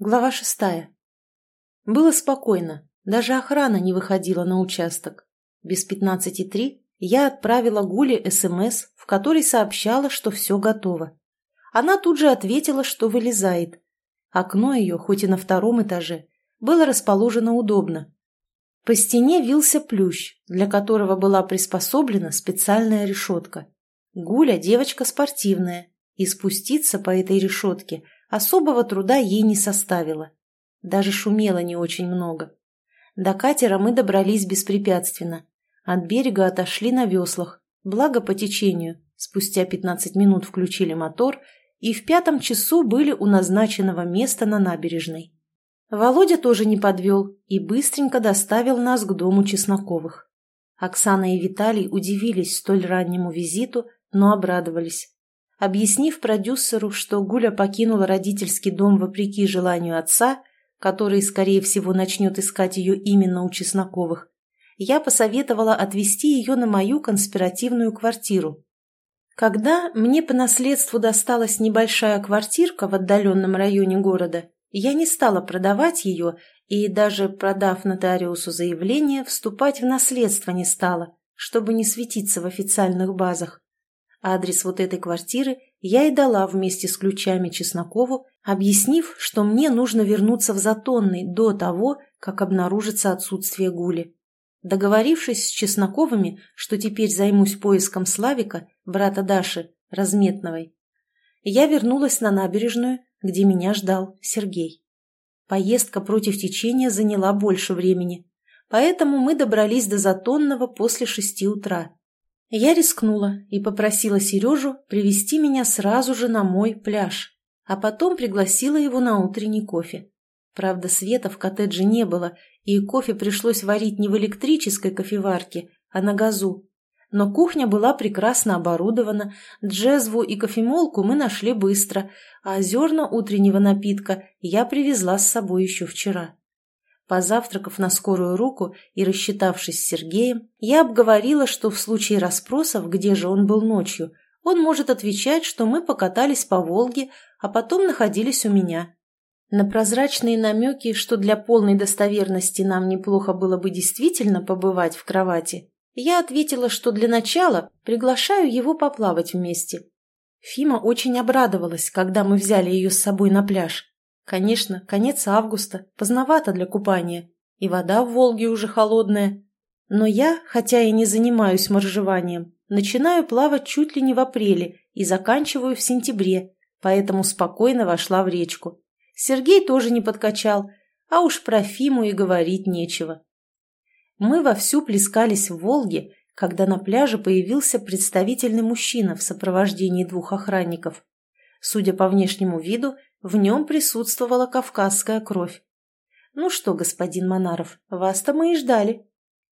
Глава шестая. Было спокойно, даже охрана не выходила на участок. Без пятнадцати три я отправила Гуле СМС, в которой сообщала, что все готово. Она тут же ответила, что вылезает. Окно ее, хоть и на втором этаже, было расположено удобно. По стене вился плющ, для которого была приспособлена специальная решетка. Гуля девочка спортивная, и спуститься по этой решетке – Особого труда ей не составило. Даже шумело не очень много. До катера мы добрались беспрепятственно. От берега отошли на веслах, благо по течению. Спустя 15 минут включили мотор и в пятом часу были у назначенного места на набережной. Володя тоже не подвел и быстренько доставил нас к дому Чесноковых. Оксана и Виталий удивились столь раннему визиту, но обрадовались. Объяснив продюсеру, что Гуля покинула родительский дом вопреки желанию отца, который, скорее всего, начнет искать ее именно у Чесноковых, я посоветовала отвезти ее на мою конспиративную квартиру. Когда мне по наследству досталась небольшая квартирка в отдаленном районе города, я не стала продавать ее и, даже продав нотариусу заявление, вступать в наследство не стала, чтобы не светиться в официальных базах. Адрес вот этой квартиры я и дала вместе с ключами Чеснокову, объяснив, что мне нужно вернуться в Затонный до того, как обнаружится отсутствие Гули. Договорившись с Чесноковыми, что теперь займусь поиском Славика, брата Даши, Разметновой, я вернулась на набережную, где меня ждал Сергей. Поездка против течения заняла больше времени, поэтому мы добрались до Затонного после шести утра. Я рискнула и попросила Сережу привести меня сразу же на мой пляж, а потом пригласила его на утренний кофе. Правда, света в коттедже не было, и кофе пришлось варить не в электрической кофеварке, а на газу. Но кухня была прекрасно оборудована, джезву и кофемолку мы нашли быстро, а зерна утреннего напитка я привезла с собой еще вчера. Позавтракав на скорую руку и рассчитавшись с Сергеем, я обговорила, что в случае расспросов, где же он был ночью, он может отвечать, что мы покатались по Волге, а потом находились у меня. На прозрачные намеки, что для полной достоверности нам неплохо было бы действительно побывать в кровати, я ответила, что для начала приглашаю его поплавать вместе. Фима очень обрадовалась, когда мы взяли ее с собой на пляж. Конечно, конец августа, поздновато для купания, и вода в Волге уже холодная. Но я, хотя и не занимаюсь моржеванием, начинаю плавать чуть ли не в апреле и заканчиваю в сентябре, поэтому спокойно вошла в речку. Сергей тоже не подкачал, а уж про Фиму и говорить нечего. Мы вовсю плескались в Волге, когда на пляже появился представительный мужчина в сопровождении двух охранников. Судя по внешнему виду, в нем присутствовала кавказская кровь. «Ну что, господин Монаров, вас-то мы и ждали».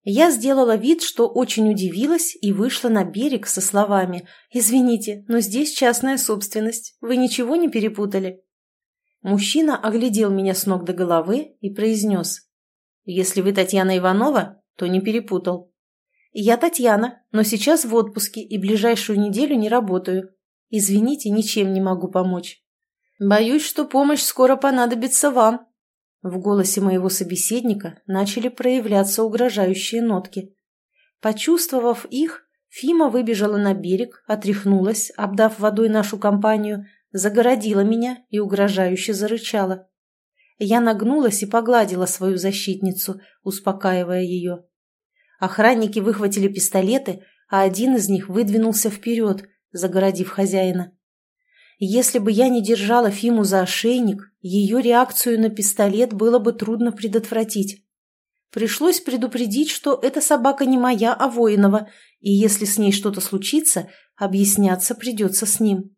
Я сделала вид, что очень удивилась и вышла на берег со словами «Извините, но здесь частная собственность, вы ничего не перепутали?» Мужчина оглядел меня с ног до головы и произнес «Если вы Татьяна Иванова, то не перепутал». «Я Татьяна, но сейчас в отпуске и ближайшую неделю не работаю. Извините, ничем не могу помочь». Боюсь, что помощь скоро понадобится вам. В голосе моего собеседника начали проявляться угрожающие нотки. Почувствовав их, Фима выбежала на берег, отряхнулась, обдав водой нашу компанию, загородила меня и угрожающе зарычала. Я нагнулась и погладила свою защитницу, успокаивая ее. Охранники выхватили пистолеты, а один из них выдвинулся вперед, загородив хозяина. Если бы я не держала Фиму за ошейник, ее реакцию на пистолет было бы трудно предотвратить. Пришлось предупредить, что эта собака не моя, а воинова, и если с ней что-то случится, объясняться придется с ним.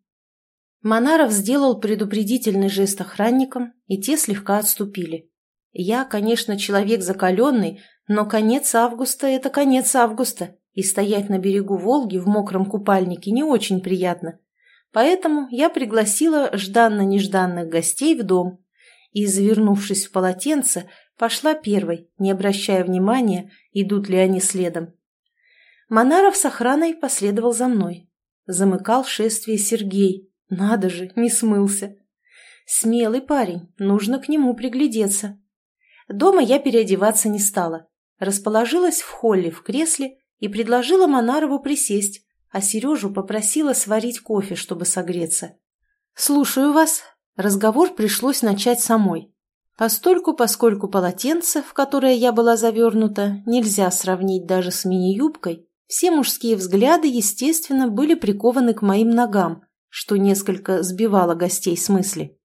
Монаров сделал предупредительный жест охранникам, и те слегка отступили. Я, конечно, человек закаленный, но конец августа – это конец августа, и стоять на берегу Волги в мокром купальнике не очень приятно. Поэтому я пригласила жданно-нежданных гостей в дом и, завернувшись в полотенце, пошла первой, не обращая внимания, идут ли они следом. Монаров с охраной последовал за мной. Замыкал шествие Сергей. Надо же, не смылся. Смелый парень, нужно к нему приглядеться. Дома я переодеваться не стала. Расположилась в холле в кресле и предложила Монарову присесть, а Сережу попросила сварить кофе, чтобы согреться. «Слушаю вас». Разговор пришлось начать самой. Постольку, поскольку полотенце, в которое я была завернута, нельзя сравнить даже с мини-юбкой, все мужские взгляды, естественно, были прикованы к моим ногам, что несколько сбивало гостей с мысли.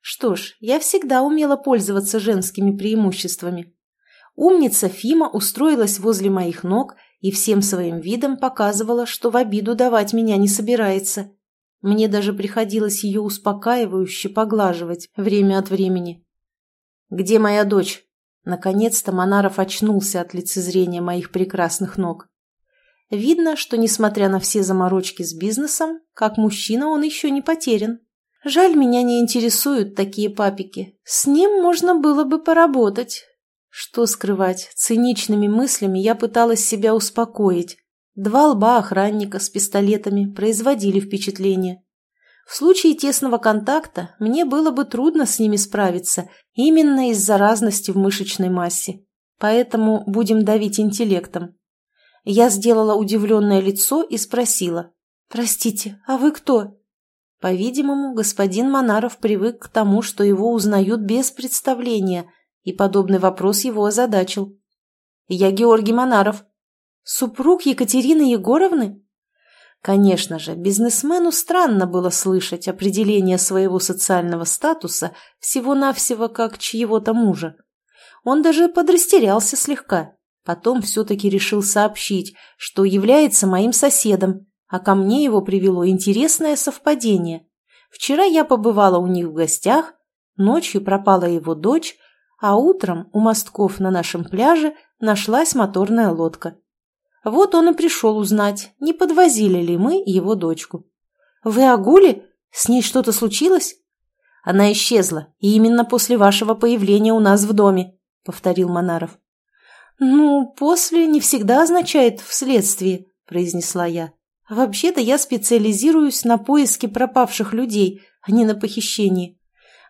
Что ж, я всегда умела пользоваться женскими преимуществами. Умница Фима устроилась возле моих ног и всем своим видом показывала, что в обиду давать меня не собирается. Мне даже приходилось ее успокаивающе поглаживать время от времени. «Где моя дочь?» Наконец-то Монаров очнулся от лицезрения моих прекрасных ног. Видно, что, несмотря на все заморочки с бизнесом, как мужчина он еще не потерян. Жаль, меня не интересуют такие папики. С ним можно было бы поработать. Что скрывать, циничными мыслями я пыталась себя успокоить. Два лба охранника с пистолетами производили впечатление. В случае тесного контакта мне было бы трудно с ними справиться именно из-за разности в мышечной массе. Поэтому будем давить интеллектом. Я сделала удивленное лицо и спросила. «Простите, а вы кто?» По-видимому, господин Монаров привык к тому, что его узнают без представления, и подобный вопрос его озадачил. «Я Георгий Монаров». «Супруг Екатерины Егоровны?» Конечно же, бизнесмену странно было слышать определение своего социального статуса всего-навсего как чьего-то мужа. Он даже подрастерялся слегка, потом все-таки решил сообщить, что является моим соседом, а ко мне его привело интересное совпадение. Вчера я побывала у них в гостях, ночью пропала его дочь, а утром у мостков на нашем пляже нашлась моторная лодка. Вот он и пришел узнать, не подвозили ли мы его дочку. «Вы огули? С ней что-то случилось?» «Она исчезла, и именно после вашего появления у нас в доме», — повторил Монаров. «Ну, после не всегда означает «вследствие», — произнесла я. Вообще-то я специализируюсь на поиске пропавших людей, а не на похищении.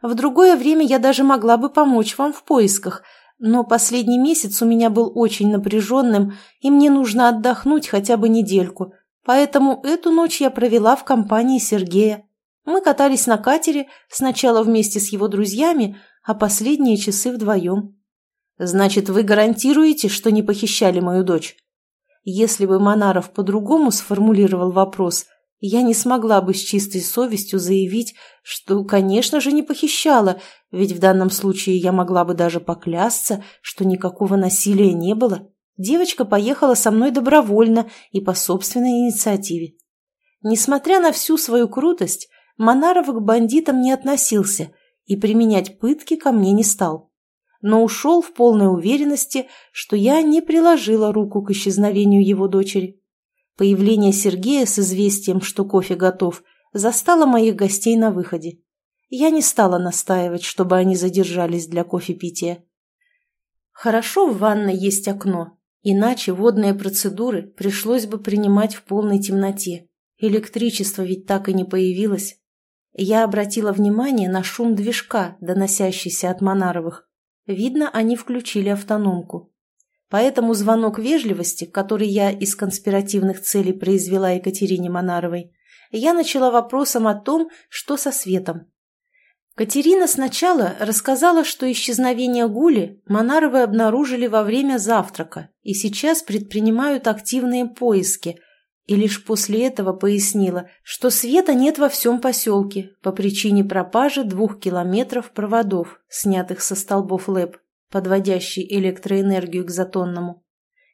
В другое время я даже могла бы помочь вам в поисках, но последний месяц у меня был очень напряженным, и мне нужно отдохнуть хотя бы недельку. Поэтому эту ночь я провела в компании Сергея. Мы катались на катере, сначала вместе с его друзьями, а последние часы вдвоем. «Значит, вы гарантируете, что не похищали мою дочь?» Если бы Монаров по-другому сформулировал вопрос, я не смогла бы с чистой совестью заявить, что, конечно же, не похищала, ведь в данном случае я могла бы даже поклясться, что никакого насилия не было. Девочка поехала со мной добровольно и по собственной инициативе. Несмотря на всю свою крутость, Монаров к бандитам не относился и применять пытки ко мне не стал но ушел в полной уверенности, что я не приложила руку к исчезновению его дочери. Появление Сергея с известием, что кофе готов, застало моих гостей на выходе. Я не стала настаивать, чтобы они задержались для кофепития. Хорошо в ванной есть окно, иначе водные процедуры пришлось бы принимать в полной темноте. Электричество ведь так и не появилось. Я обратила внимание на шум движка, доносящийся от Монаровых. Видно, они включили автономку. Поэтому звонок вежливости, который я из конспиративных целей произвела Екатерине Монаровой, я начала вопросом о том, что со светом. Катерина сначала рассказала, что исчезновение Гули Монаровы обнаружили во время завтрака и сейчас предпринимают активные поиски – и лишь после этого пояснила, что света нет во всем поселке по причине пропажи двух километров проводов, снятых со столбов ЛЭП, подводящей электроэнергию к Затонному.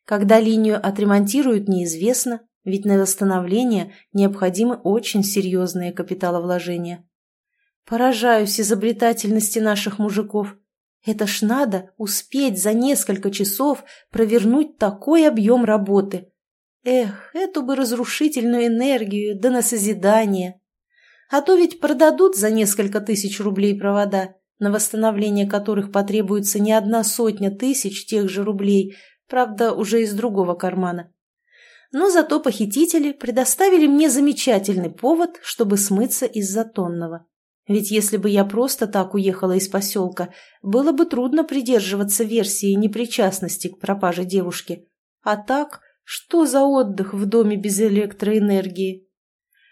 Когда линию отремонтируют, неизвестно, ведь на восстановление необходимы очень серьезные капиталовложения. Поражаюсь изобретательности наших мужиков. Это ж надо успеть за несколько часов провернуть такой объем работы – Эх, эту бы разрушительную энергию, да на созидание. А то ведь продадут за несколько тысяч рублей провода, на восстановление которых потребуется не одна сотня тысяч тех же рублей, правда, уже из другого кармана. Но зато похитители предоставили мне замечательный повод, чтобы смыться из затонного. Ведь если бы я просто так уехала из поселка, было бы трудно придерживаться версии непричастности к пропаже девушки. А так, что за отдых в доме без электроэнергии?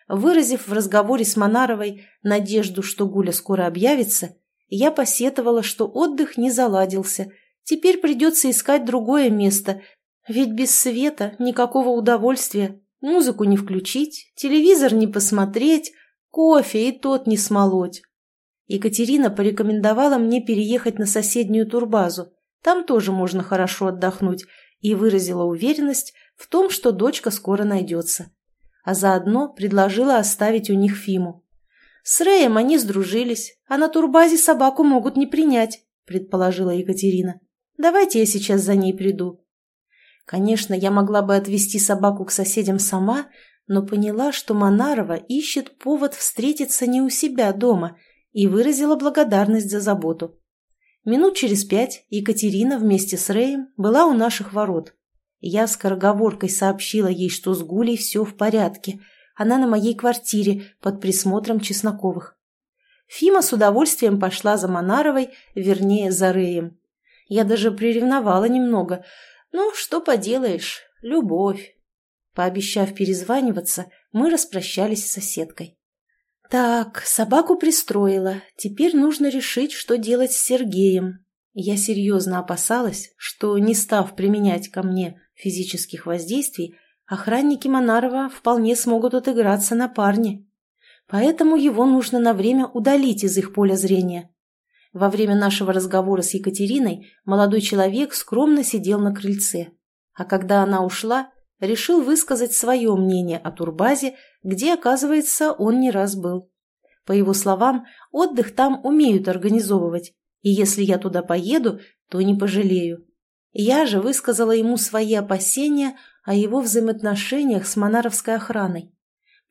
Выразив в разговоре с Монаровой надежду, что Гуля скоро объявится, я посетовала, что отдых не заладился. Теперь придется искать другое место, ведь без света никакого удовольствия. Музыку не включить, телевизор не посмотреть, кофе и тот не смолоть. Екатерина порекомендовала мне переехать на соседнюю турбазу. Там тоже можно хорошо отдохнуть, и выразила уверенность в том, что дочка скоро найдется. А заодно предложила оставить у них Фиму. С Рэем они сдружились, а на турбазе собаку могут не принять, предположила Екатерина. Давайте я сейчас за ней приду. Конечно, я могла бы отвезти собаку к соседям сама, но поняла, что Монарова ищет повод встретиться не у себя дома и выразила благодарность за заботу. Минут через пять Екатерина вместе с Рэем была у наших ворот. Я скороговоркой сообщила ей, что с Гулей все в порядке. Она на моей квартире под присмотром Чесноковых. Фима с удовольствием пошла за Монаровой, вернее, за Рэем. Я даже приревновала немного – ну, что поделаешь, любовь. Пообещав перезваниваться, мы распрощались с соседкой. Так, собаку пристроила. Теперь нужно решить, что делать с Сергеем. Я серьезно опасалась, что, не став применять ко мне физических воздействий, охранники Монарова вполне смогут отыграться на парне. Поэтому его нужно на время удалить из их поля зрения. Во время нашего разговора с Екатериной молодой человек скромно сидел на крыльце, а когда она ушла, решил высказать свое мнение о турбазе, где, оказывается, он не раз был. По его словам, отдых там умеют организовывать, и если я туда поеду, то не пожалею. Я же высказала ему свои опасения о его взаимоотношениях с монаровской охраной.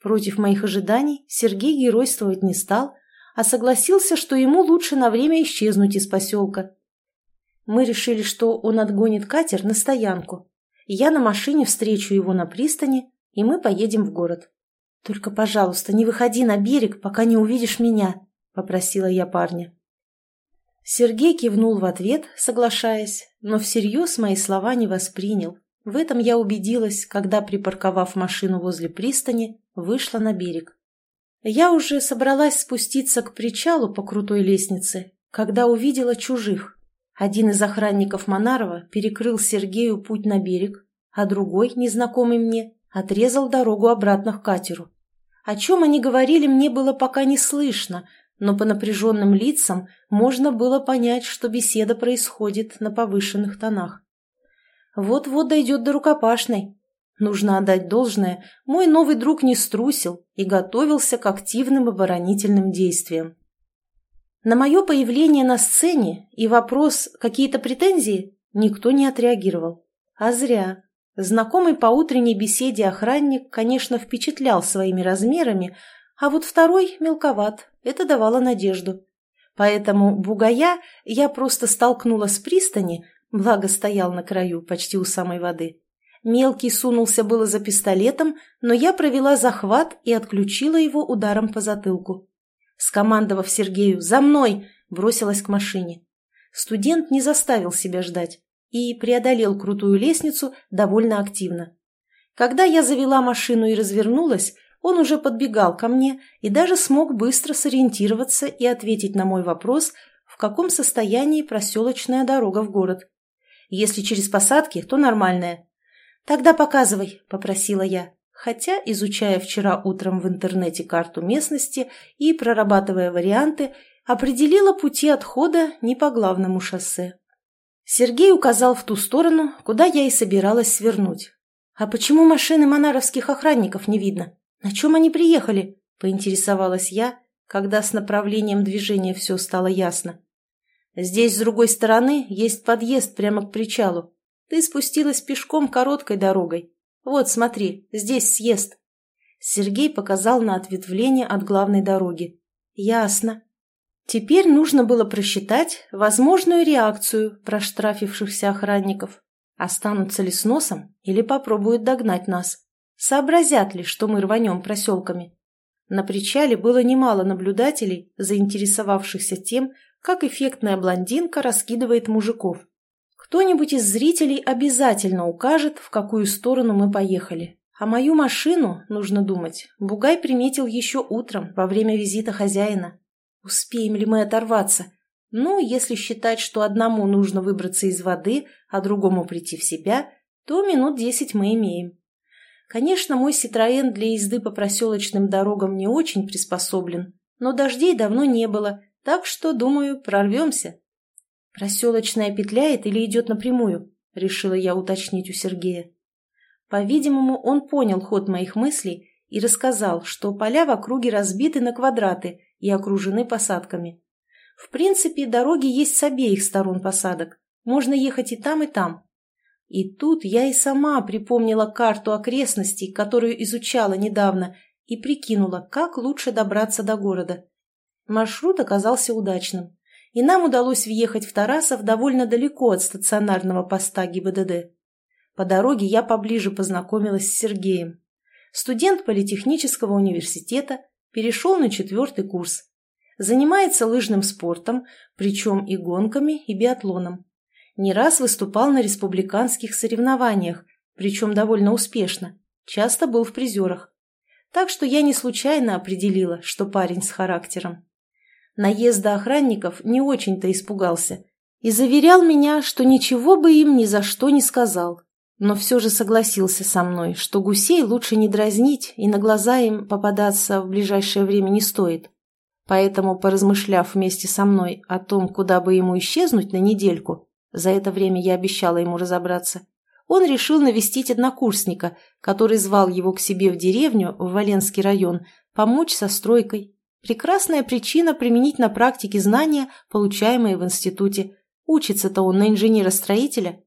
Против моих ожиданий Сергей геройствовать не стал, а согласился, что ему лучше на время исчезнуть из поселка. Мы решили, что он отгонит катер на стоянку. Я на машине встречу его на пристани, и мы поедем в город. «Только, пожалуйста, не выходи на берег, пока не увидишь меня», — попросила я парня. Сергей кивнул в ответ, соглашаясь, но всерьез мои слова не воспринял. В этом я убедилась, когда, припарковав машину возле пристани, вышла на берег. Я уже собралась спуститься к причалу по крутой лестнице, когда увидела чужих. Один из охранников Монарова перекрыл Сергею путь на берег, а другой, незнакомый мне, отрезал дорогу обратно к катеру. О чем они говорили, мне было пока не слышно, но по напряженным лицам можно было понять, что беседа происходит на повышенных тонах. Вот-вот дойдет до рукопашной, Нужно отдать должное, мой новый друг не струсил и готовился к активным оборонительным действиям. На мое появление на сцене и вопрос «какие-то претензии?» никто не отреагировал. А зря. Знакомый по утренней беседе охранник, конечно, впечатлял своими размерами, а вот второй мелковат, это давало надежду. Поэтому бугая я просто столкнула с пристани, благо стоял на краю, почти у самой воды. Мелкий сунулся было за пистолетом, но я провела захват и отключила его ударом по затылку. Скомандовав Сергею «За мной!», бросилась к машине. Студент не заставил себя ждать и преодолел крутую лестницу довольно активно. Когда я завела машину и развернулась, он уже подбегал ко мне и даже смог быстро сориентироваться и ответить на мой вопрос, в каком состоянии проселочная дорога в город. Если через посадки, то нормальная, «Тогда показывай», — попросила я, хотя, изучая вчера утром в интернете карту местности и прорабатывая варианты, определила пути отхода не по главному шоссе. Сергей указал в ту сторону, куда я и собиралась свернуть. «А почему машины монаровских охранников не видно? На чем они приехали?» – поинтересовалась я, когда с направлением движения все стало ясно. «Здесь, с другой стороны, есть подъезд прямо к причалу. Ты спустилась пешком короткой дорогой. Вот, смотри, здесь съезд. Сергей показал на ответвление от главной дороги. Ясно. Теперь нужно было просчитать возможную реакцию проштрафившихся охранников. Останутся ли с носом или попробуют догнать нас? Сообразят ли, что мы рванем проселками? На причале было немало наблюдателей, заинтересовавшихся тем, как эффектная блондинка раскидывает мужиков. Кто-нибудь из зрителей обязательно укажет, в какую сторону мы поехали. А мою машину, нужно думать, Бугай приметил еще утром, во время визита хозяина. Успеем ли мы оторваться? Ну, если считать, что одному нужно выбраться из воды, а другому прийти в себя, то минут десять мы имеем. Конечно, мой Ситроен для езды по проселочным дорогам не очень приспособлен, но дождей давно не было, так что, думаю, прорвемся. Проселочная петляет или идет напрямую, решила я уточнить у Сергея. По-видимому, он понял ход моих мыслей и рассказал, что поля в округе разбиты на квадраты и окружены посадками. В принципе, дороги есть с обеих сторон посадок. Можно ехать и там, и там. И тут я и сама припомнила карту окрестностей, которую изучала недавно, и прикинула, как лучше добраться до города. Маршрут оказался удачным, и нам удалось въехать в Тарасов довольно далеко от стационарного поста ГИБДД. По дороге я поближе познакомилась с Сергеем. Студент политехнического университета перешел на четвертый курс. Занимается лыжным спортом, причем и гонками, и биатлоном. Не раз выступал на республиканских соревнованиях, причем довольно успешно, часто был в призерах. Так что я не случайно определила, что парень с характером. Наезда охранников не очень-то испугался и заверял меня, что ничего бы им ни за что не сказал, но все же согласился со мной, что гусей лучше не дразнить и на глаза им попадаться в ближайшее время не стоит. Поэтому, поразмышляв вместе со мной о том, куда бы ему исчезнуть на недельку, за это время я обещала ему разобраться, он решил навестить однокурсника, который звал его к себе в деревню, в Валенский район, помочь со стройкой. Прекрасная причина применить на практике знания, получаемые в институте. Учится-то он на инженера-строителя.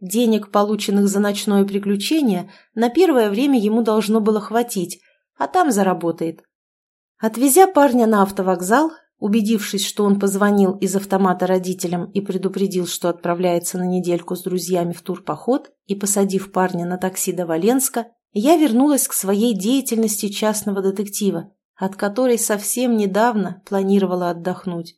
Денег, полученных за ночное приключение, на первое время ему должно было хватить, а там заработает. Отвезя парня на автовокзал, убедившись, что он позвонил из автомата родителям и предупредил, что отправляется на недельку с друзьями в турпоход, и посадив парня на такси до Валенска, я вернулась к своей деятельности частного детектива, от которой совсем недавно планировала отдохнуть.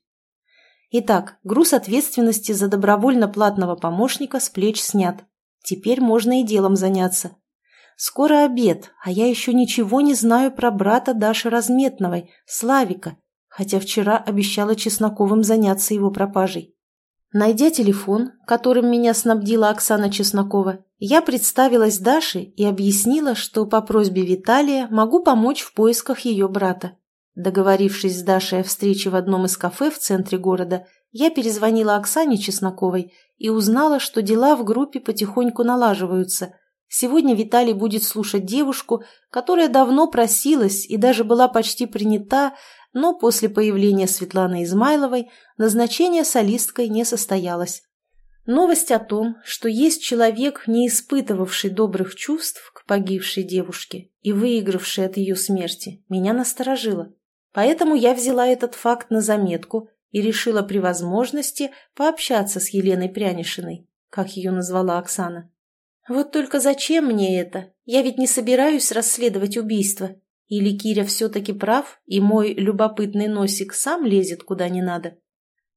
Итак, груз ответственности за добровольно платного помощника с плеч снят. Теперь можно и делом заняться. Скоро обед, а я еще ничего не знаю про брата Даши Разметновой, Славика, хотя вчера обещала Чесноковым заняться его пропажей. Найдя телефон, которым меня снабдила Оксана Чеснокова, я представилась Даше и объяснила, что по просьбе Виталия могу помочь в поисках ее брата. Договорившись с Дашей о встрече в одном из кафе в центре города, я перезвонила Оксане Чесноковой и узнала, что дела в группе потихоньку налаживаются, Сегодня Виталий будет слушать девушку, которая давно просилась и даже была почти принята, но после появления Светланы Измайловой назначение солисткой не состоялось. Новость о том, что есть человек, не испытывавший добрых чувств к погибшей девушке и выигравший от ее смерти, меня насторожила. Поэтому я взяла этот факт на заметку и решила при возможности пообщаться с Еленой Прянишиной, как ее назвала Оксана. Вот только зачем мне это? Я ведь не собираюсь расследовать убийство. Или Киря все-таки прав, и мой любопытный носик сам лезет куда не надо?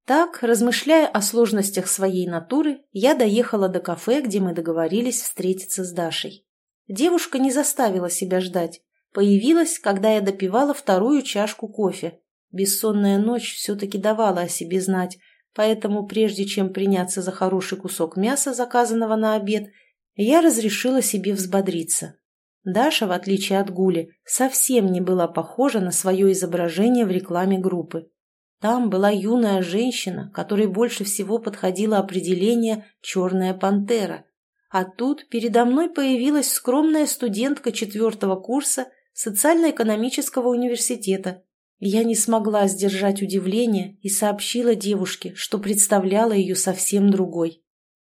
Так, размышляя о сложностях своей натуры, я доехала до кафе, где мы договорились встретиться с Дашей. Девушка не заставила себя ждать. Появилась, когда я допивала вторую чашку кофе. Бессонная ночь все-таки давала о себе знать, поэтому прежде чем приняться за хороший кусок мяса, заказанного на обед, я разрешила себе взбодриться. Даша, в отличие от Гули, совсем не была похожа на свое изображение в рекламе группы. Там была юная женщина, которой больше всего подходило определение «черная пантера». А тут передо мной появилась скромная студентка четвертого курса социально-экономического университета. Я не смогла сдержать удивление и сообщила девушке, что представляла ее совсем другой.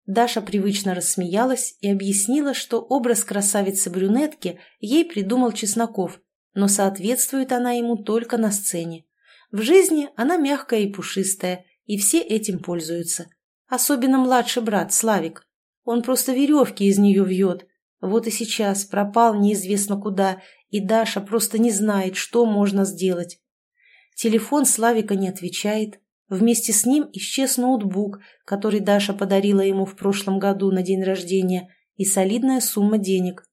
Даша привычно рассмеялась и объяснила, что образ красавицы-брюнетки ей придумал Чесноков, но соответствует она ему только на сцене. В жизни она мягкая и пушистая, и все этим пользуются. Особенно младший брат Славик. Он просто веревки из нее вьет, Вот и сейчас пропал неизвестно куда, и Даша просто не знает, что можно сделать. Телефон Славика не отвечает. Вместе с ним исчез ноутбук, который Даша подарила ему в прошлом году на день рождения, и солидная сумма денег.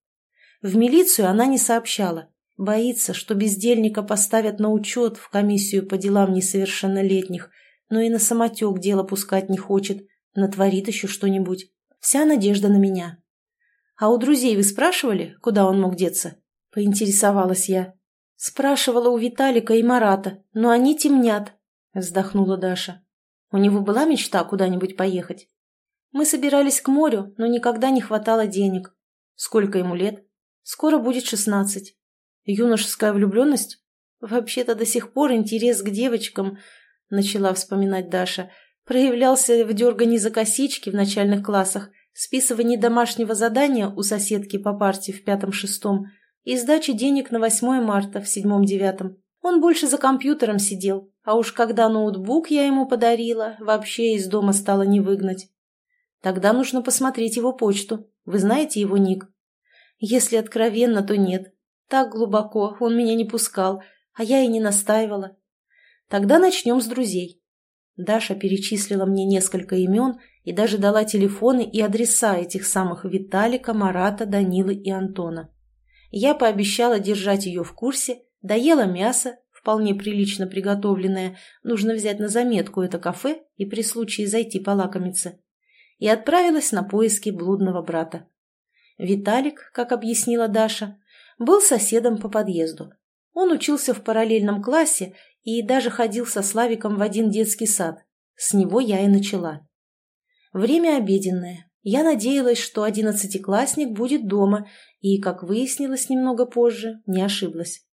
В милицию она не сообщала. Боится, что бездельника поставят на учет в комиссию по делам несовершеннолетних, но и на самотек дело пускать не хочет, натворит еще что-нибудь. Вся надежда на меня. «А у друзей вы спрашивали, куда он мог деться?» – поинтересовалась я. «Спрашивала у Виталика и Марата, но они темнят», – вздохнула Даша. «У него была мечта куда-нибудь поехать?» «Мы собирались к морю, но никогда не хватало денег. Сколько ему лет?» «Скоро будет шестнадцать». «Юношеская влюбленность?» «Вообще-то до сих пор интерес к девочкам», – начала вспоминать Даша, – проявлялся в дергании за косички в начальных классах, списывании домашнего задания у соседки по парте в пятом-шестом – и сдачи денег на 8 марта в седьмом-девятом. Он больше за компьютером сидел, а уж когда ноутбук я ему подарила, вообще из дома стало не выгнать. Тогда нужно посмотреть его почту. Вы знаете его ник? Если откровенно, то нет. Так глубоко он меня не пускал, а я и не настаивала. Тогда начнем с друзей. Даша перечислила мне несколько имен и даже дала телефоны и адреса этих самых Виталика, Марата, Данилы и Антона. Я пообещала держать ее в курсе, доела мясо, вполне прилично приготовленное, нужно взять на заметку это кафе и при случае зайти полакомиться, и отправилась на поиски блудного брата. Виталик, как объяснила Даша, был соседом по подъезду. Он учился в параллельном классе и даже ходил со Славиком в один детский сад. С него я и начала. Время обеденное. Я надеялась, что одиннадцатиклассник будет дома, и, как выяснилось немного позже, не ошиблась.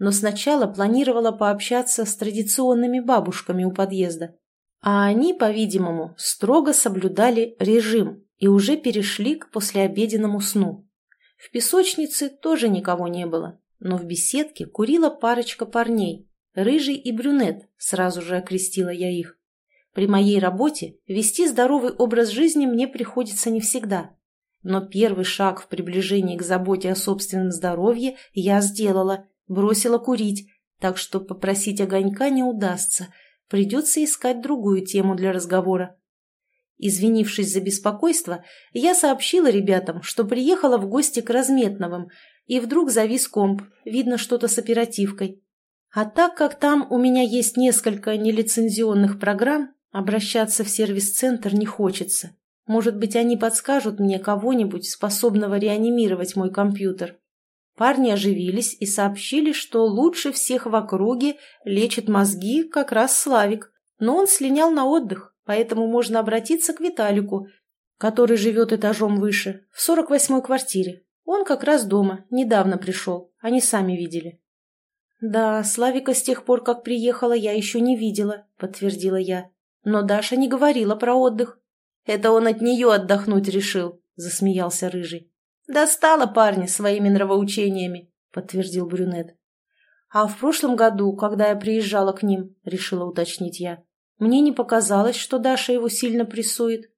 Но сначала планировала пообщаться с традиционными бабушками у подъезда. А они, по-видимому, строго соблюдали режим и уже перешли к послеобеденному сну. В песочнице тоже никого не было, но в беседке курила парочка парней, рыжий и брюнет, сразу же окрестила я их. При моей работе вести здоровый образ жизни мне приходится не всегда. Но первый шаг в приближении к заботе о собственном здоровье я сделала, бросила курить, так что попросить огонька не удастся, придется искать другую тему для разговора. Извинившись за беспокойство, я сообщила ребятам, что приехала в гости к Разметновым, и вдруг завис комп, видно что-то с оперативкой. А так как там у меня есть несколько нелицензионных программ, Обращаться в сервис-центр не хочется. Может быть, они подскажут мне кого-нибудь, способного реанимировать мой компьютер. Парни оживились и сообщили, что лучше всех в округе лечит мозги как раз Славик. Но он слинял на отдых, поэтому можно обратиться к Виталику, который живет этажом выше, в 48-й квартире. Он как раз дома, недавно пришел, они сами видели. «Да, Славика с тех пор, как приехала, я еще не видела», — подтвердила я. Но Даша не говорила про отдых. Это он от нее отдохнуть решил, засмеялся Рыжий. Достала парня своими нравоучениями, подтвердил брюнет. А в прошлом году, когда я приезжала к ним, решила уточнить я, мне не показалось, что Даша его сильно прессует.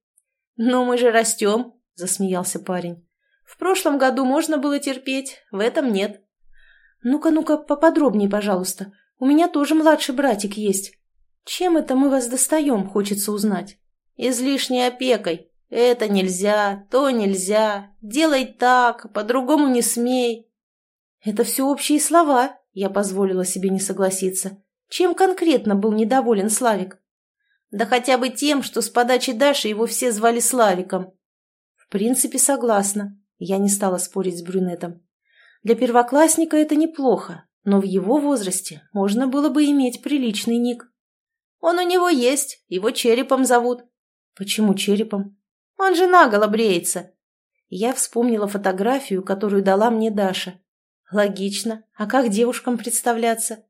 Но мы же растем, засмеялся парень. В прошлом году можно было терпеть, в этом нет. Ну-ка, ну-ка, поподробнее, пожалуйста. У меня тоже младший братик есть. Чем это мы вас достаем, хочется узнать? Излишней опекой. Это нельзя, то нельзя. Делай так, по-другому не смей. Это все общие слова, я позволила себе не согласиться. Чем конкретно был недоволен Славик? Да хотя бы тем, что с подачи Даши его все звали Славиком. В принципе, согласна. Я не стала спорить с брюнетом. Для первоклассника это неплохо, но в его возрасте можно было бы иметь приличный ник. Он у него есть, его черепом зовут. Почему черепом? Он же наголо бреется. Я вспомнила фотографию, которую дала мне Даша. Логично. А как девушкам представляться?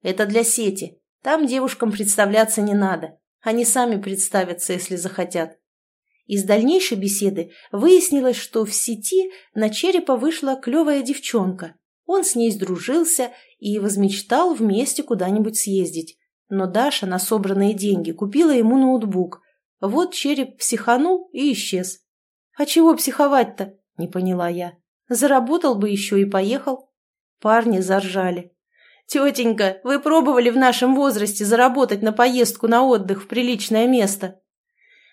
Это для сети. Там девушкам представляться не надо. Они сами представятся, если захотят. Из дальнейшей беседы выяснилось, что в сети на черепа вышла клевая девчонка. Он с ней сдружился и возмечтал вместе куда-нибудь съездить. Но Даша на собранные деньги купила ему ноутбук. Вот череп психанул и исчез. А чего психовать-то? – не поняла я. «Заработал бы еще и поехал». Парни заржали. «Тетенька, вы пробовали в нашем возрасте заработать на поездку на отдых в приличное место?»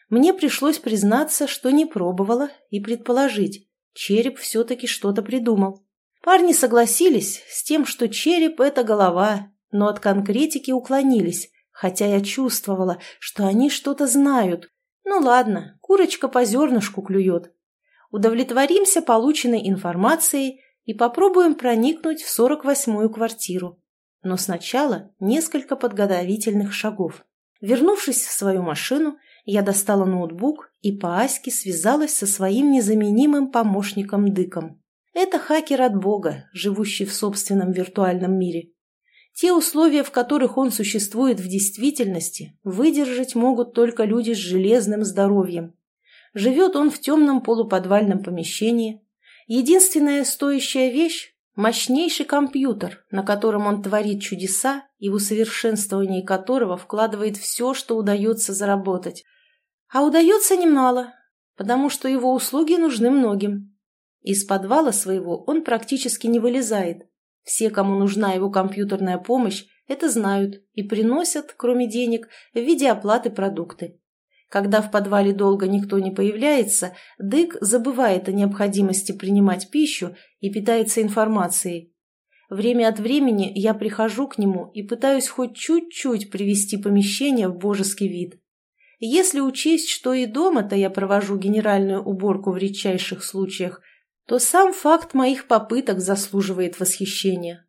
Мне пришлось признаться, что не пробовала, и предположить. Череп все-таки что-то придумал. Парни согласились с тем, что череп – это голова, но от конкретики уклонились, хотя я чувствовала, что они что-то знают. Ну ладно, курочка по зернышку клюет. Удовлетворимся полученной информацией и попробуем проникнуть в 48-ю квартиру. Но сначала несколько подготовительных шагов. Вернувшись в свою машину, я достала ноутбук и по Аське связалась со своим незаменимым помощником Дыком. Это хакер от Бога, живущий в собственном виртуальном мире. Те условия, в которых он существует в действительности, выдержать могут только люди с железным здоровьем. Живет он в темном полуподвальном помещении. Единственная стоящая вещь Мощнейший компьютер, на котором он творит чудеса и в усовершенствовании которого вкладывает все, что удается заработать. А удается немало, потому что его услуги нужны многим. Из подвала своего он практически не вылезает. Все, кому нужна его компьютерная помощь, это знают и приносят, кроме денег, в виде оплаты продукты. Когда в подвале долго никто не появляется, Дык забывает о необходимости принимать пищу и питается информацией. Время от времени я прихожу к нему и пытаюсь хоть чуть-чуть привести помещение в божеский вид. Если учесть, что и дома-то я провожу генеральную уборку в редчайших случаях, то сам факт моих попыток заслуживает восхищения.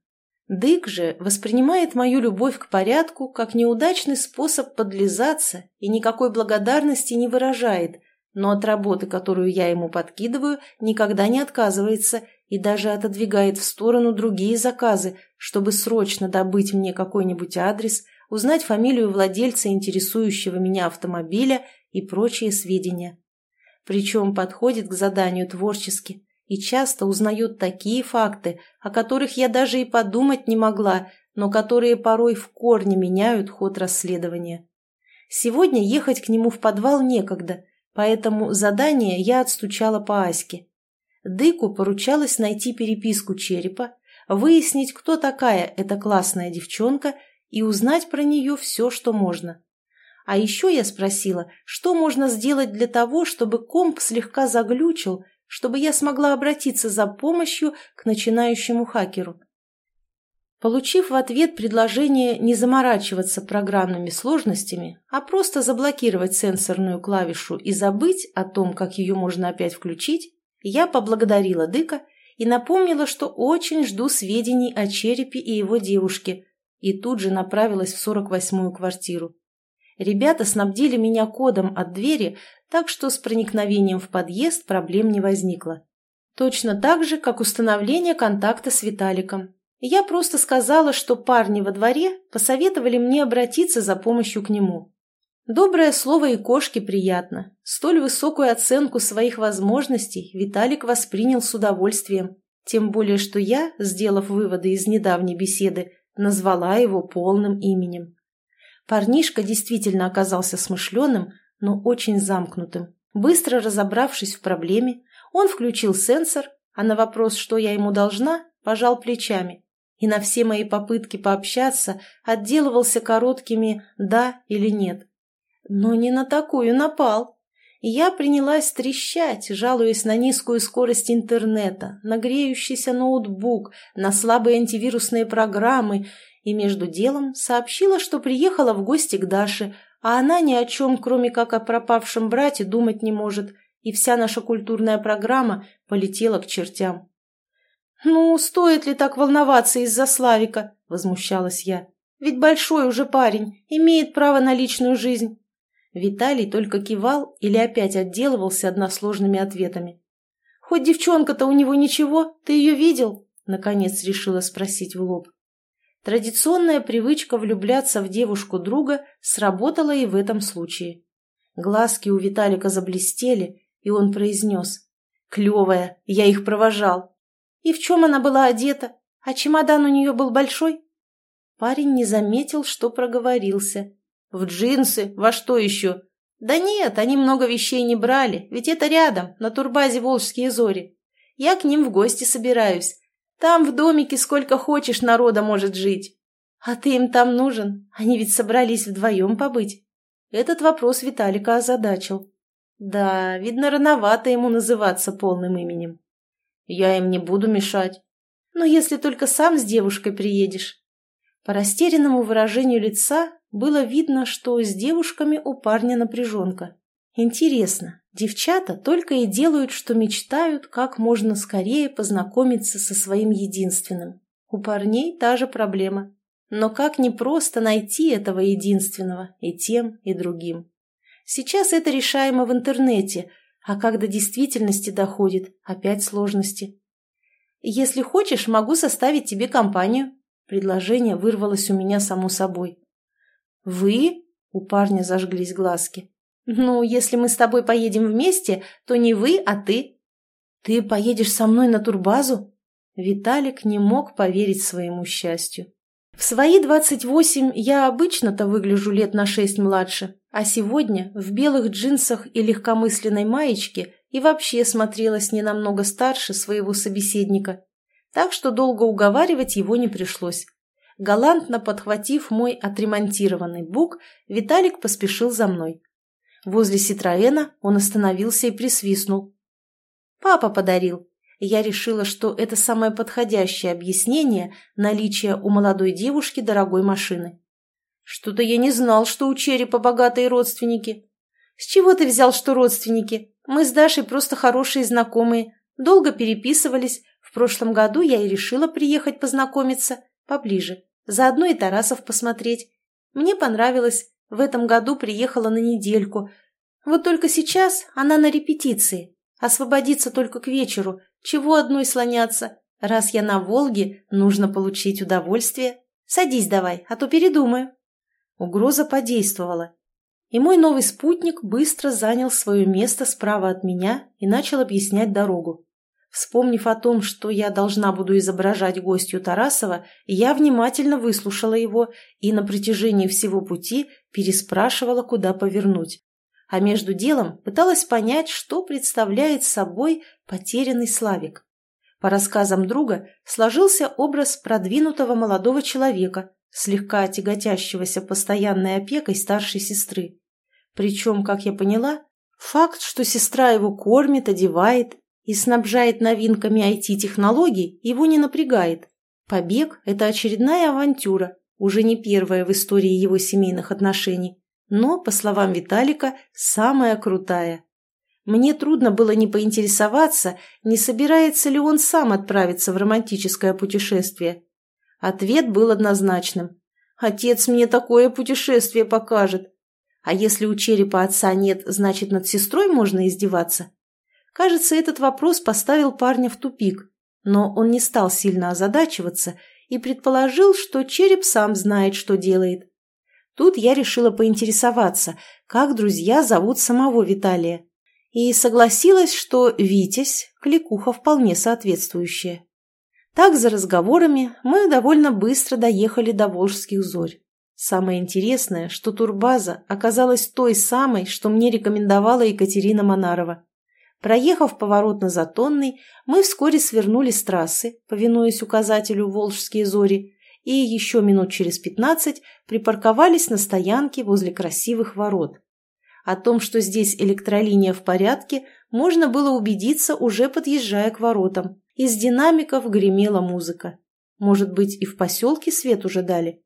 Дык же воспринимает мою любовь к порядку как неудачный способ подлизаться и никакой благодарности не выражает, но от работы, которую я ему подкидываю, никогда не отказывается и даже отодвигает в сторону другие заказы, чтобы срочно добыть мне какой-нибудь адрес, узнать фамилию владельца интересующего меня автомобиля и прочие сведения. Причем подходит к заданию творчески – и часто узнают такие факты, о которых я даже и подумать не могла, но которые порой в корне меняют ход расследования. Сегодня ехать к нему в подвал некогда, поэтому задание я отстучала по Аське. Дыку поручалось найти переписку черепа, выяснить, кто такая эта классная девчонка и узнать про нее все, что можно. А еще я спросила, что можно сделать для того, чтобы комп слегка заглючил чтобы я смогла обратиться за помощью к начинающему хакеру. Получив в ответ предложение не заморачиваться программными сложностями, а просто заблокировать сенсорную клавишу и забыть о том, как ее можно опять включить, я поблагодарила Дыка и напомнила, что очень жду сведений о черепе и его девушке, и тут же направилась в 48-ю квартиру. Ребята снабдили меня кодом от двери, так что с проникновением в подъезд проблем не возникло. Точно так же, как установление контакта с Виталиком. Я просто сказала, что парни во дворе посоветовали мне обратиться за помощью к нему. Доброе слово и кошке приятно. Столь высокую оценку своих возможностей Виталик воспринял с удовольствием. Тем более, что я, сделав выводы из недавней беседы, назвала его полным именем. Парнишка действительно оказался смышленым, но очень замкнутым. Быстро разобравшись в проблеме, он включил сенсор, а на вопрос, что я ему должна, пожал плечами. И на все мои попытки пообщаться отделывался короткими «да» или «нет». Но не на такую напал. И я принялась трещать, жалуясь на низкую скорость интернета, на греющийся ноутбук, на слабые антивирусные программы, и между делом сообщила, что приехала в гости к Даше, а она ни о чем, кроме как о пропавшем брате, думать не может, и вся наша культурная программа полетела к чертям. «Ну, стоит ли так волноваться из-за Славика?» – возмущалась я. «Ведь большой уже парень, имеет право на личную жизнь». Виталий только кивал или опять отделывался односложными ответами. «Хоть девчонка-то у него ничего, ты ее видел?» – наконец решила спросить в лоб. Традиционная привычка влюбляться в девушку друга сработала и в этом случае. Глазки у Виталика заблестели, и он произнес. «Клевая, я их провожал». «И в чем она была одета? А чемодан у нее был большой?» Парень не заметил, что проговорился. «В джинсы? Во что еще?» «Да нет, они много вещей не брали, ведь это рядом, на турбазе «Волжские зори». Я к ним в гости собираюсь. Там в домике сколько хочешь народа может жить. А ты им там нужен? Они ведь собрались вдвоем побыть. Этот вопрос Виталика озадачил. Да, видно, рановато ему называться полным именем. Я им не буду мешать. Но если только сам с девушкой приедешь. По растерянному выражению лица было видно, что с девушками у парня напряженка. Интересно, девчата только и делают, что мечтают, как можно скорее познакомиться со своим единственным. У парней та же проблема. Но как непросто найти этого единственного и тем, и другим. Сейчас это решаемо в интернете, а как до действительности доходит, опять сложности. Если хочешь, могу составить тебе компанию. Предложение вырвалось у меня само собой. «Вы?» — у парня зажглись глазки. «Ну, если мы с тобой поедем вместе, то не вы, а ты». «Ты поедешь со мной на турбазу?» Виталик не мог поверить своему счастью. В свои двадцать восемь я обычно-то выгляжу лет на шесть младше, а сегодня в белых джинсах и легкомысленной маечке и вообще смотрелась не намного старше своего собеседника. Так что долго уговаривать его не пришлось. Галантно подхватив мой отремонтированный бук, Виталик поспешил за мной. Возле Ситроена он остановился и присвистнул. «Папа подарил», я решила, что это самое подходящее объяснение наличия у молодой девушки дорогой машины. Что-то я не знал, что у Черепа богатые родственники. С чего ты взял, что родственники? Мы с Дашей просто хорошие знакомые, долго переписывались. В прошлом году я и решила приехать познакомиться поближе, заодно и Тарасов посмотреть. Мне понравилось, в этом году приехала на недельку. Вот только сейчас она на репетиции, освободится только к вечеру, чего одной слоняться? Раз я на Волге, нужно получить удовольствие. Садись давай, а то передумаю. Угроза подействовала. И мой новый спутник быстро занял свое место справа от меня и начал объяснять дорогу. Вспомнив о том, что я должна буду изображать гостью Тарасова, я внимательно выслушала его и на протяжении всего пути переспрашивала, куда повернуть а между делом пыталась понять, что представляет собой потерянный Славик. По рассказам друга сложился образ продвинутого молодого человека, слегка тяготящегося постоянной опекой старшей сестры. Причем, как я поняла, факт, что сестра его кормит, одевает и снабжает новинками IT-технологий, его не напрягает. Побег – это очередная авантюра, уже не первая в истории его семейных отношений но, по словам Виталика, самая крутая. Мне трудно было не поинтересоваться, не собирается ли он сам отправиться в романтическое путешествие. Ответ был однозначным. «Отец мне такое путешествие покажет». А если у черепа отца нет, значит, над сестрой можно издеваться? Кажется, этот вопрос поставил парня в тупик, но он не стал сильно озадачиваться и предположил, что череп сам знает, что делает. Тут я решила поинтересоваться, как друзья зовут самого Виталия. И согласилась, что Витязь – кликуха вполне соответствующая. Так, за разговорами, мы довольно быстро доехали до Волжских зорь. Самое интересное, что турбаза оказалась той самой, что мне рекомендовала Екатерина Монарова. Проехав поворот на Затонный, мы вскоре свернули с трассы, повинуясь указателю «Волжские зори», и еще минут через пятнадцать припарковались на стоянке возле красивых ворот. О том, что здесь электролиния в порядке, можно было убедиться, уже подъезжая к воротам. Из динамиков гремела музыка. Может быть, и в поселке свет уже дали?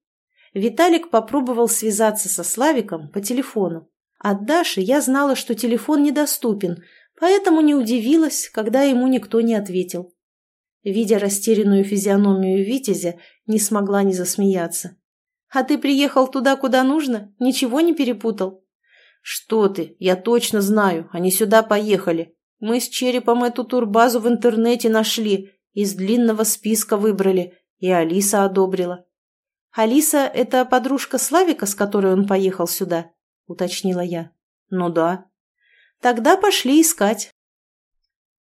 Виталик попробовал связаться со Славиком по телефону. От Даши я знала, что телефон недоступен, поэтому не удивилась, когда ему никто не ответил. Видя растерянную физиономию Витязя, не смогла не засмеяться. «А ты приехал туда, куда нужно? Ничего не перепутал?» «Что ты? Я точно знаю. Они сюда поехали. Мы с Черепом эту турбазу в интернете нашли, из длинного списка выбрали, и Алиса одобрила». «Алиса — это подружка Славика, с которой он поехал сюда?» — уточнила я. «Ну да». «Тогда пошли искать.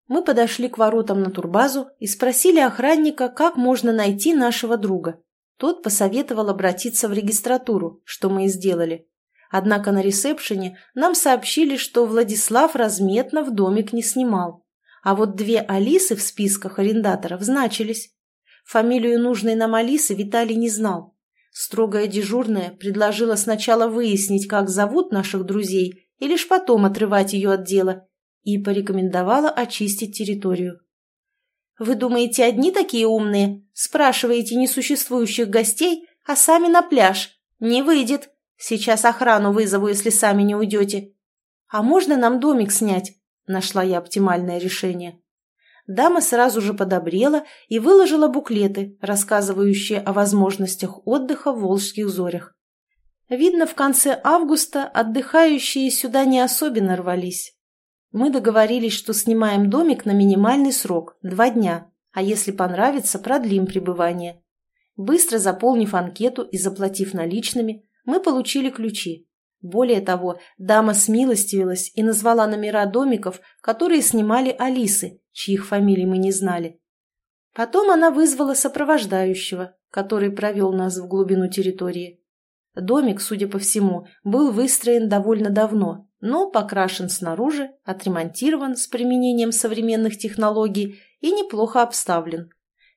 Мы подошли к воротам на турбазу и спросили охранника, как можно найти нашего друга. Тот посоветовал обратиться в регистратуру, что мы и сделали. Однако на ресепшене нам сообщили, что Владислав Разметнов домик не снимал. А вот две Алисы в списках арендаторов значились. Фамилию нужной нам Алисы Виталий не знал. Строгая дежурная предложила сначала выяснить, как зовут наших друзей, и лишь потом отрывать ее от дела, и порекомендовала очистить территорию. «Вы думаете, одни такие умные? Спрашиваете несуществующих гостей, а сами на пляж? Не выйдет. Сейчас охрану вызову, если сами не уйдете. А можно нам домик снять?» Нашла я оптимальное решение. Дама сразу же подобрела и выложила буклеты, рассказывающие о возможностях отдыха в Волжских зорях. Видно, в конце августа отдыхающие сюда не особенно рвались. Мы договорились, что снимаем домик на минимальный срок – два дня, а если понравится, продлим пребывание. Быстро заполнив анкету и заплатив наличными, мы получили ключи. Более того, дама смилостивилась и назвала номера домиков, которые снимали Алисы, чьих фамилий мы не знали. Потом она вызвала сопровождающего, который провел нас в глубину территории. Домик, судя по всему, был выстроен довольно давно, но покрашен снаружи, отремонтирован с применением современных технологий и неплохо обставлен.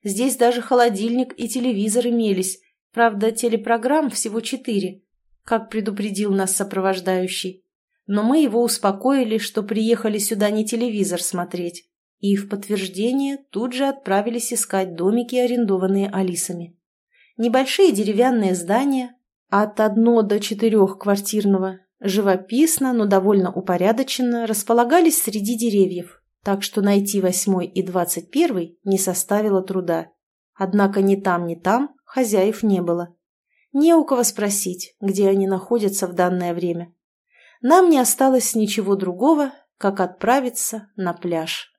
Здесь даже холодильник и телевизор имелись, правда, телепрограмм всего четыре – как предупредил нас сопровождающий. Но мы его успокоили, что приехали сюда не телевизор смотреть, и в подтверждение тут же отправились искать домики, арендованные Алисами. Небольшие деревянные здания, от одно до четырех квартирного, живописно, но довольно упорядоченно располагались среди деревьев, так что найти восьмой и двадцать первый не составило труда. Однако ни там, ни там хозяев не было. Не у кого спросить, где они находятся в данное время. Нам не осталось ничего другого, как отправиться на пляж.